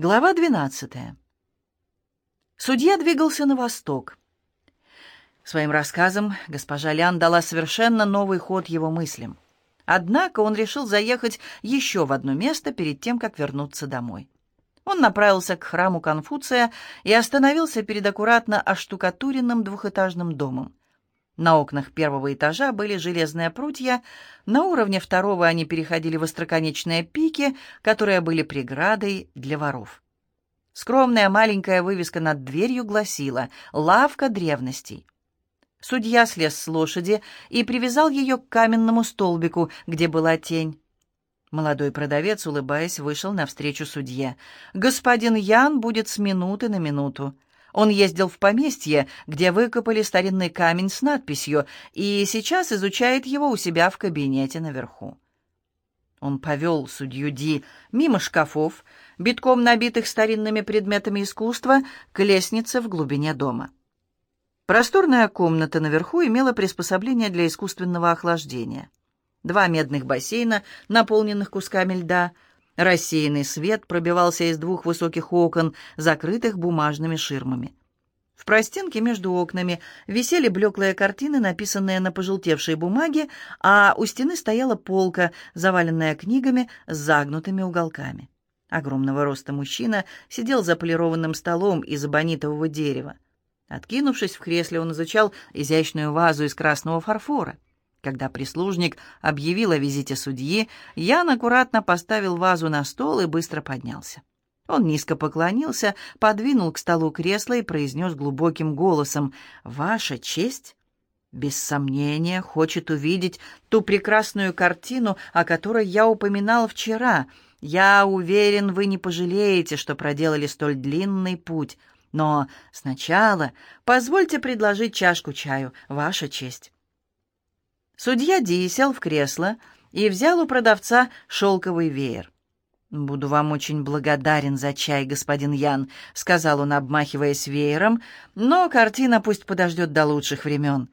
Глава 12. Судья двигался на восток. Своим рассказом госпожа Лян дала совершенно новый ход его мыслям. Однако он решил заехать еще в одно место перед тем, как вернуться домой. Он направился к храму Конфуция и остановился перед аккуратно оштукатуренным двухэтажным домом. На окнах первого этажа были железные прутья, на уровне второго они переходили в остроконечные пики, которые были преградой для воров. Скромная маленькая вывеска над дверью гласила «Лавка древностей». Судья слез с лошади и привязал ее к каменному столбику, где была тень. Молодой продавец, улыбаясь, вышел навстречу судье. «Господин Ян будет с минуты на минуту». Он ездил в поместье, где выкопали старинный камень с надписью, и сейчас изучает его у себя в кабинете наверху. Он повел судью Ди мимо шкафов, битком набитых старинными предметами искусства, к лестнице в глубине дома. Просторная комната наверху имела приспособление для искусственного охлаждения. Два медных бассейна, наполненных кусками льда — Рассеянный свет пробивался из двух высоких окон, закрытых бумажными ширмами. В простенке между окнами висели блеклые картины, написанные на пожелтевшей бумаге, а у стены стояла полка, заваленная книгами с загнутыми уголками. Огромного роста мужчина сидел за полированным столом из абонитового дерева. Откинувшись в кресле, он изучал изящную вазу из красного фарфора. Когда прислужник объявил о визите судьи, Ян аккуратно поставил вазу на стол и быстро поднялся. Он низко поклонился, подвинул к столу кресло и произнес глубоким голосом «Ваша честь?» без сомнения хочет увидеть ту прекрасную картину, о которой я упоминал вчера. Я уверен, вы не пожалеете, что проделали столь длинный путь. Но сначала позвольте предложить чашку чаю, Ваша честь. Судья Ди сел в кресло и взял у продавца шелковый веер. «Буду вам очень благодарен за чай, господин Ян», — сказал он, обмахиваясь веером, «но картина пусть подождет до лучших времен.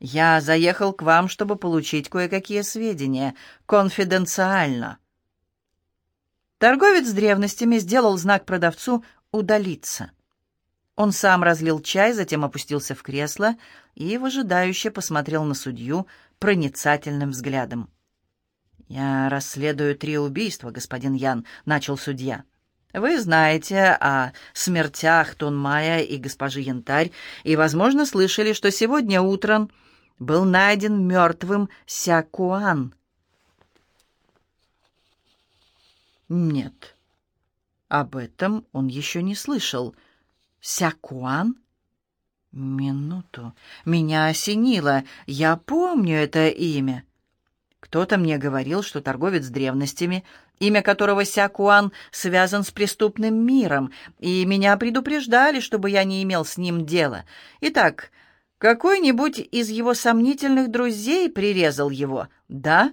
Я заехал к вам, чтобы получить кое-какие сведения. Конфиденциально». Торговец с древностями сделал знак продавцу «удалиться». Он сам разлил чай, затем опустился в кресло и выжидающе посмотрел на судью, проницательным взглядом. «Я расследую три убийства, господин Ян», — начал судья. «Вы знаете о смертях Тунмая и госпожи Янтарь, и, возможно, слышали, что сегодня утром был найден мертвым Сякуан». «Нет, об этом он еще не слышал. Сякуан?» Минуту. Меня осенило. Я помню это имя. Кто-то мне говорил, что торговец древностями, имя которого Сякуан связан с преступным миром, и меня предупреждали, чтобы я не имел с ним дела. Итак, какой-нибудь из его сомнительных друзей прирезал его, да?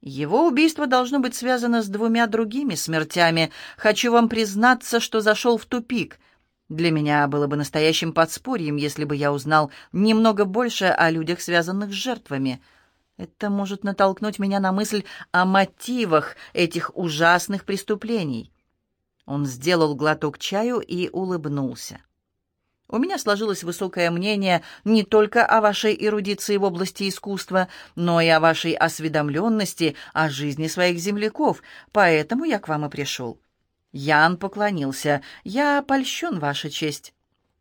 Его убийство должно быть связано с двумя другими смертями. Хочу вам признаться, что зашел в тупик — для меня было бы настоящим подспорьем, если бы я узнал немного больше о людях, связанных с жертвами. Это может натолкнуть меня на мысль о мотивах этих ужасных преступлений. Он сделал глоток чаю и улыбнулся. У меня сложилось высокое мнение не только о вашей эрудиции в области искусства, но и о вашей осведомленности о жизни своих земляков, поэтому я к вам и пришел. Ян поклонился. «Я польщен, Ваша честь.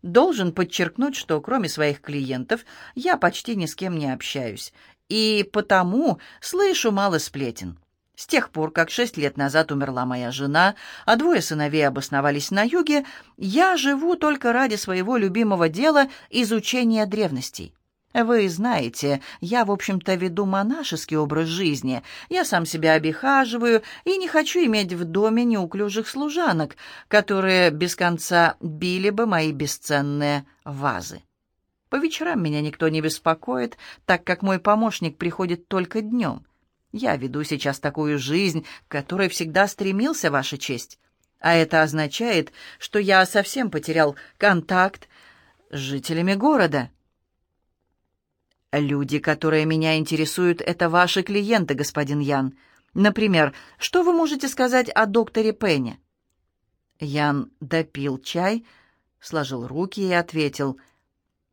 Должен подчеркнуть, что кроме своих клиентов я почти ни с кем не общаюсь, и потому слышу мало сплетен. С тех пор, как шесть лет назад умерла моя жена, а двое сыновей обосновались на юге, я живу только ради своего любимого дела изучения древностей. Вы знаете, я, в общем-то, веду монашеский образ жизни. Я сам себя обихаживаю и не хочу иметь в доме неуклюжих служанок, которые без конца били бы мои бесценные вазы. По вечерам меня никто не беспокоит, так как мой помощник приходит только днем. Я веду сейчас такую жизнь, к которой всегда стремился, Ваша честь. А это означает, что я совсем потерял контакт с жителями города». «Люди, которые меня интересуют, это ваши клиенты, господин Ян. Например, что вы можете сказать о докторе Пенне?» Ян допил чай, сложил руки и ответил.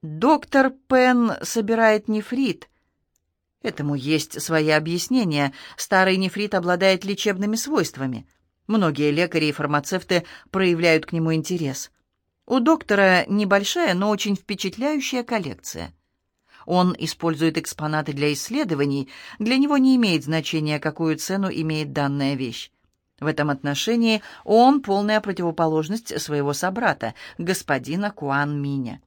«Доктор Пен собирает нефрит». Этому есть свои объяснения. Старый нефрит обладает лечебными свойствами. Многие лекари и фармацевты проявляют к нему интерес. У доктора небольшая, но очень впечатляющая коллекция. Он использует экспонаты для исследований, для него не имеет значения, какую цену имеет данная вещь. В этом отношении он полная противоположность своего собрата, господина Куан Миня.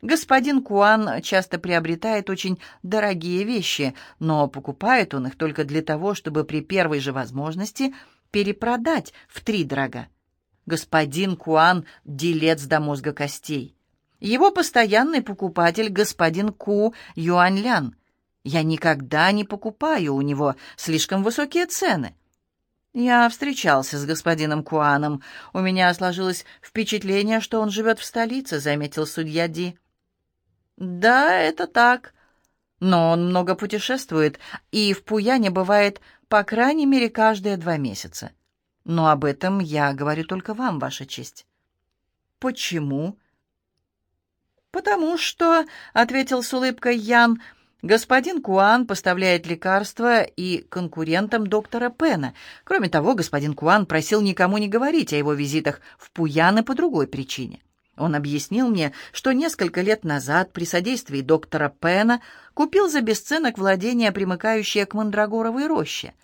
Господин Куан часто приобретает очень дорогие вещи, но покупает он их только для того, чтобы при первой же возможности перепродать в три дорога. Господин Куан – делец до мозга костей. Его постоянный покупатель – господин Ку Юаньлян. Я никогда не покупаю у него слишком высокие цены. Я встречался с господином Куаном. У меня сложилось впечатление, что он живет в столице, заметил судья Ди. Да, это так. Но он много путешествует, и в Пуяне бывает по крайней мере каждые два месяца. Но об этом я говорю только вам, Ваша честь. Почему? Потому что, — ответил с улыбкой Ян, — Господин Куан поставляет лекарства и конкурентам доктора Пена. Кроме того, господин Куан просил никому не говорить о его визитах в Пуяны по другой причине. Он объяснил мне, что несколько лет назад при содействии доктора Пена купил за бесценок владение, примыкающее к Мандрагоровой роще.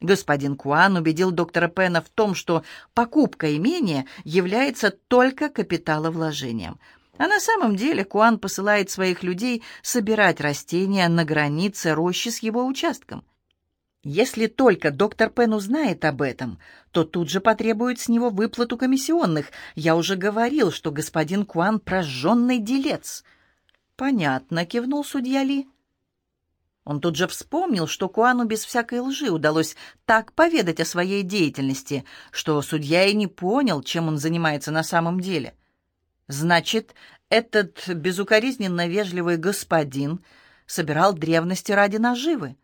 Господин Куан убедил доктора Пена в том, что покупка имения является только капиталовложением – а на самом деле Куан посылает своих людей собирать растения на границе рощи с его участком. Если только доктор Пен узнает об этом, то тут же потребует с него выплату комиссионных. Я уже говорил, что господин Куан прожженный делец. «Понятно», — кивнул судья Ли. Он тут же вспомнил, что Куану без всякой лжи удалось так поведать о своей деятельности, что судья и не понял, чем он занимается на самом деле. Значит, этот безукоризненно вежливый господин собирал древности ради наживы.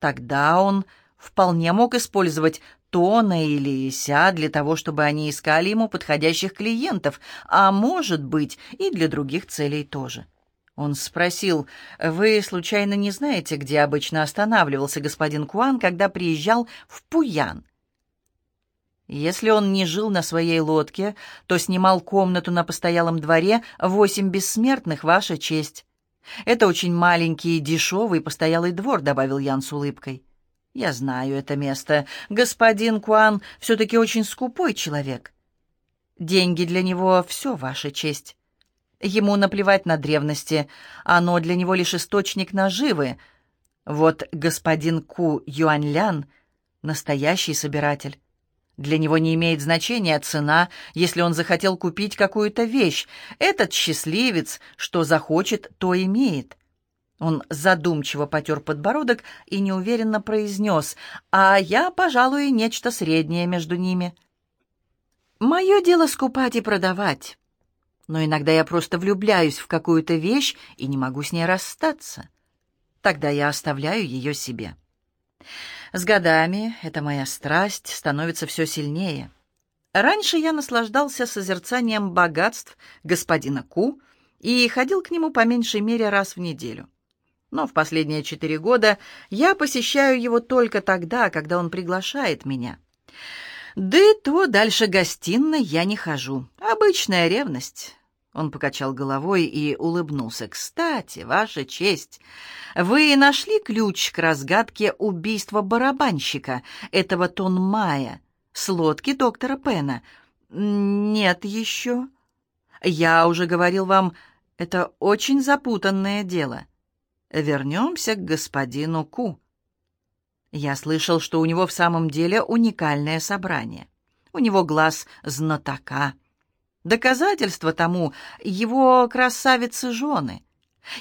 Тогда он вполне мог использовать Тона или Ися для того, чтобы они искали ему подходящих клиентов, а может быть и для других целей тоже. Он спросил, «Вы, случайно, не знаете, где обычно останавливался господин Куан, когда приезжал в Пуян?» Если он не жил на своей лодке, то снимал комнату на постоялом дворе «Восемь бессмертных, ваша честь». «Это очень маленький дешевый постоялый двор», — добавил Ян с улыбкой. «Я знаю это место. Господин Куан все-таки очень скупой человек. Деньги для него — все, ваша честь. Ему наплевать на древности, оно для него лишь источник наживы. Вот господин Ку Юаньлян — настоящий собиратель». Для него не имеет значения цена, если он захотел купить какую-то вещь. Этот счастливец, что захочет, то имеет. Он задумчиво потер подбородок и неуверенно произнес, «А я, пожалуй, нечто среднее между ними». «Мое дело скупать и продавать. Но иногда я просто влюбляюсь в какую-то вещь и не могу с ней расстаться. Тогда я оставляю ее себе». С годами эта моя страсть становится все сильнее. Раньше я наслаждался созерцанием богатств господина Ку и ходил к нему по меньшей мере раз в неделю. Но в последние четыре года я посещаю его только тогда, когда он приглашает меня. Да и то дальше гостиной я не хожу. Обычная ревность. Он покачал головой и улыбнулся. «Кстати, Ваша честь, вы нашли ключ к разгадке убийства барабанщика, этого Тонмая, с лодки доктора Пена?» «Нет еще. Я уже говорил вам, это очень запутанное дело. Вернемся к господину Ку. Я слышал, что у него в самом деле уникальное собрание. У него глаз знатока». Доказательство тому — его красавицы-жены.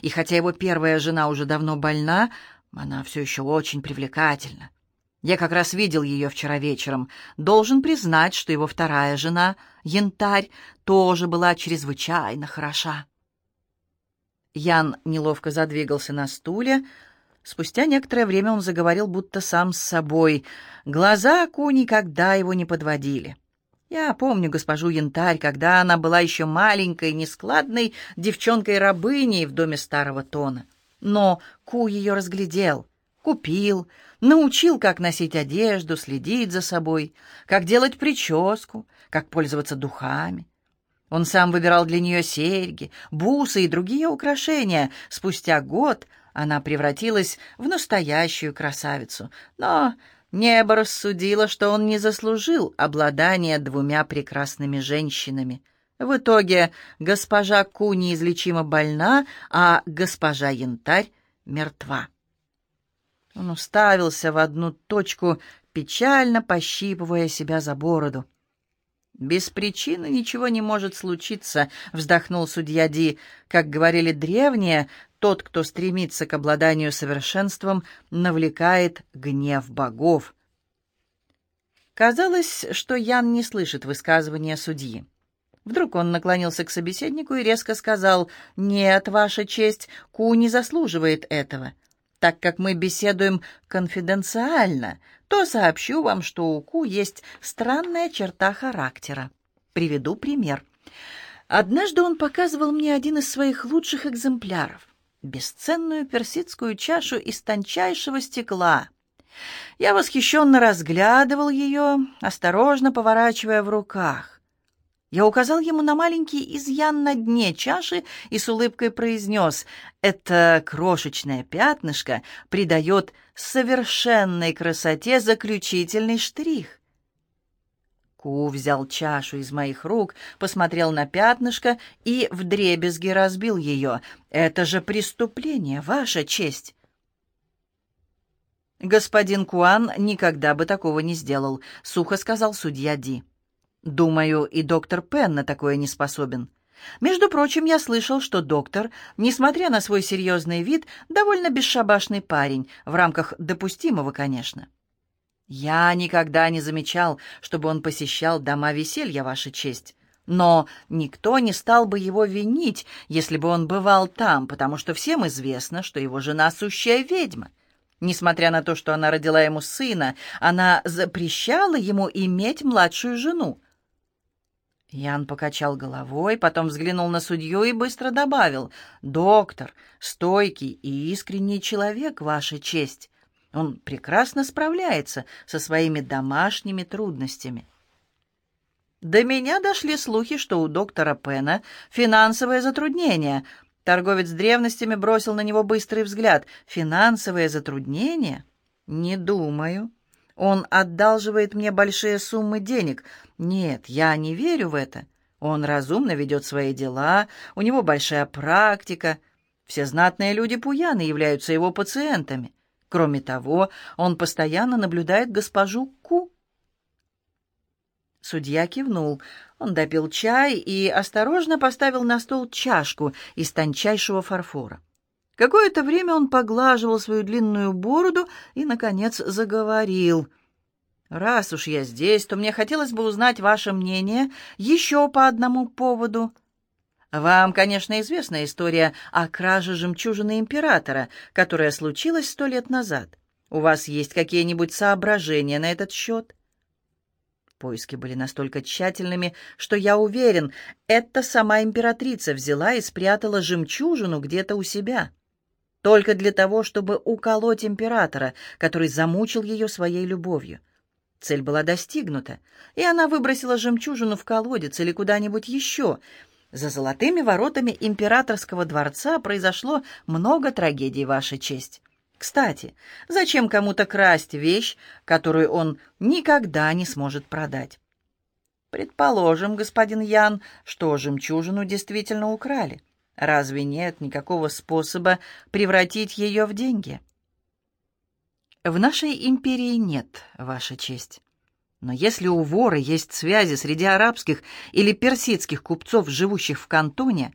И хотя его первая жена уже давно больна, она все еще очень привлекательна. Я как раз видел ее вчера вечером. Должен признать, что его вторая жена, Янтарь, тоже была чрезвычайно хороша. Ян неловко задвигался на стуле. Спустя некоторое время он заговорил будто сам с собой. Глаза Ку никогда его не подводили. Я помню госпожу Янтарь, когда она была еще маленькой, нескладной девчонкой-рабыней в доме старого Тона. Но Ку ее разглядел, купил, научил, как носить одежду, следить за собой, как делать прическу, как пользоваться духами. Он сам выбирал для нее серьги, бусы и другие украшения. Спустя год она превратилась в настоящую красавицу. Но небо рассудило, что он не заслужил обладания двумя прекрасными женщинами. В итоге госпожа Ку неизлечимо больна, а госпожа Янтарь мертва. Он уставился в одну точку, печально пощипывая себя за бороду. «Без причины ничего не может случиться», — вздохнул судья Ди. «Как говорили древние, тот, кто стремится к обладанию совершенством, навлекает гнев богов». Казалось, что Ян не слышит высказывания судьи. Вдруг он наклонился к собеседнику и резко сказал, «Нет, Ваша честь, Ку не заслуживает этого. Так как мы беседуем конфиденциально, то сообщу вам, что у Ку есть странная черта характера. Приведу пример. Однажды он показывал мне один из своих лучших экземпляров — бесценную персидскую чашу из тончайшего стекла. Я восхищенно разглядывал ее, осторожно поворачивая в руках. Я указал ему на маленький изъян на дне чаши и с улыбкой произнес, «Это крошечное пятнышко придает совершенной красоте заключительный штрих». Ку взял чашу из моих рук, посмотрел на пятнышко и вдребезги разбил ее. «Это же преступление, ваша честь!» «Господин Куан никогда бы такого не сделал», — сухо сказал судья Ди. Думаю, и доктор Пен на такое не способен. Между прочим, я слышал, что доктор, несмотря на свой серьезный вид, довольно бесшабашный парень, в рамках допустимого, конечно. Я никогда не замечал, чтобы он посещал дома веселья, Ваша честь. Но никто не стал бы его винить, если бы он бывал там, потому что всем известно, что его жена сущая ведьма. Несмотря на то, что она родила ему сына, она запрещала ему иметь младшую жену. Ян покачал головой, потом взглянул на судью и быстро добавил. «Доктор, стойкий и искренний человек, Ваша честь. Он прекрасно справляется со своими домашними трудностями». До меня дошли слухи, что у доктора Пена финансовое затруднение. Торговец древностями бросил на него быстрый взгляд. «Финансовые затруднения? Не думаю». Он одалживает мне большие суммы денег. Нет, я не верю в это. Он разумно ведет свои дела, у него большая практика. Все знатные люди Пуяны являются его пациентами. Кроме того, он постоянно наблюдает госпожу Ку. Судья кивнул. Он допил чай и осторожно поставил на стол чашку из тончайшего фарфора. Какое-то время он поглаживал свою длинную бороду и, наконец, заговорил. «Раз уж я здесь, то мне хотелось бы узнать ваше мнение еще по одному поводу. Вам, конечно, известна история о краже жемчужины императора, которая случилась сто лет назад. У вас есть какие-нибудь соображения на этот счет?» Поиски были настолько тщательными, что я уверен, это сама императрица взяла и спрятала жемчужину где-то у себя только для того, чтобы уколоть императора, который замучил ее своей любовью. Цель была достигнута, и она выбросила жемчужину в колодец или куда-нибудь еще. За золотыми воротами императорского дворца произошло много трагедий, Ваша честь. Кстати, зачем кому-то красть вещь, которую он никогда не сможет продать? Предположим, господин Ян, что жемчужину действительно украли. Разве нет никакого способа превратить ее в деньги? В нашей империи нет, Ваша честь. Но если у вора есть связи среди арабских или персидских купцов, живущих в кантоне,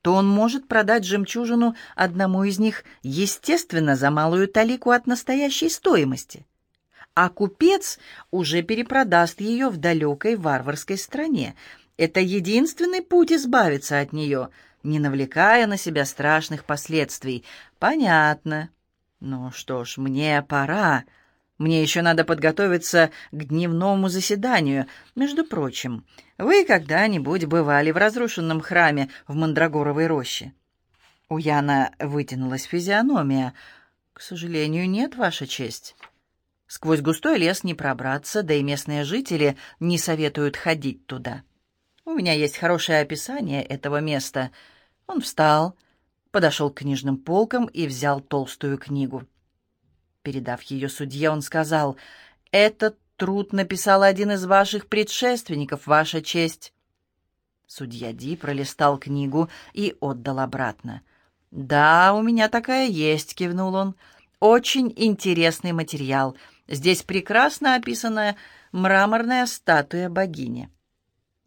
то он может продать жемчужину одному из них, естественно, за малую талику от настоящей стоимости. А купец уже перепродаст ее в далекой варварской стране. Это единственный путь избавиться от нее — не навлекая на себя страшных последствий. Понятно. Ну что ж, мне пора. Мне еще надо подготовиться к дневному заседанию. Между прочим, вы когда-нибудь бывали в разрушенном храме в Мандрагоровой роще?» У Яна вытянулась физиономия. «К сожалению, нет, Ваша честь». Сквозь густой лес не пробраться, да и местные жители не советуют ходить туда. У меня есть хорошее описание этого места. Он встал, подошел к книжным полкам и взял толстую книгу. Передав ее судье, он сказал, «Этот труд написал один из ваших предшественников, ваша честь». Судья Ди пролистал книгу и отдал обратно. «Да, у меня такая есть», — кивнул он. «Очень интересный материал. Здесь прекрасно описана мраморная статуя богини».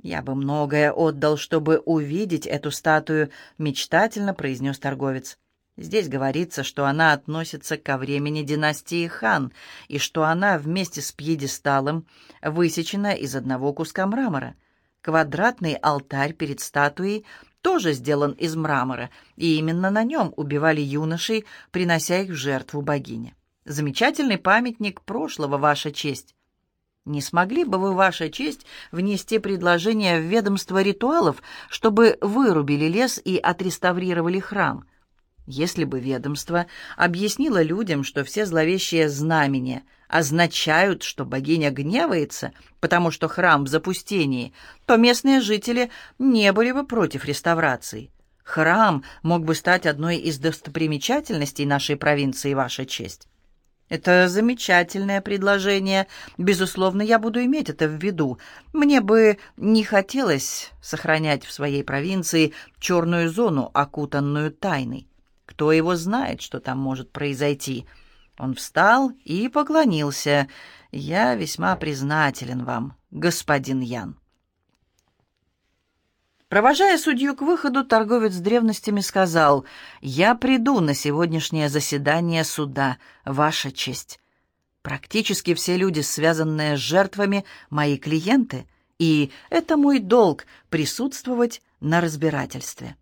«Я бы многое отдал, чтобы увидеть эту статую», — мечтательно произнес торговец. «Здесь говорится, что она относится ко времени династии хан, и что она вместе с пьедесталом высечена из одного куска мрамора. Квадратный алтарь перед статуей тоже сделан из мрамора, и именно на нем убивали юношей, принося их в жертву богине. Замечательный памятник прошлого, Ваша честь». Не смогли бы вы, Ваша честь, внести предложение в ведомство ритуалов, чтобы вырубили лес и отреставрировали храм? Если бы ведомство объяснило людям, что все зловещие знамения означают, что богиня гневается, потому что храм в запустении, то местные жители не были бы против реставрации. Храм мог бы стать одной из достопримечательностей нашей провинции, Ваша честь. «Это замечательное предложение. Безусловно, я буду иметь это в виду. Мне бы не хотелось сохранять в своей провинции черную зону, окутанную тайной. Кто его знает, что там может произойти?» Он встал и поклонился. «Я весьма признателен вам, господин Ян». Провожая судью к выходу, торговец древностями сказал, «Я приду на сегодняшнее заседание суда, Ваша честь. Практически все люди, связанные с жертвами, мои клиенты, и это мой долг присутствовать на разбирательстве».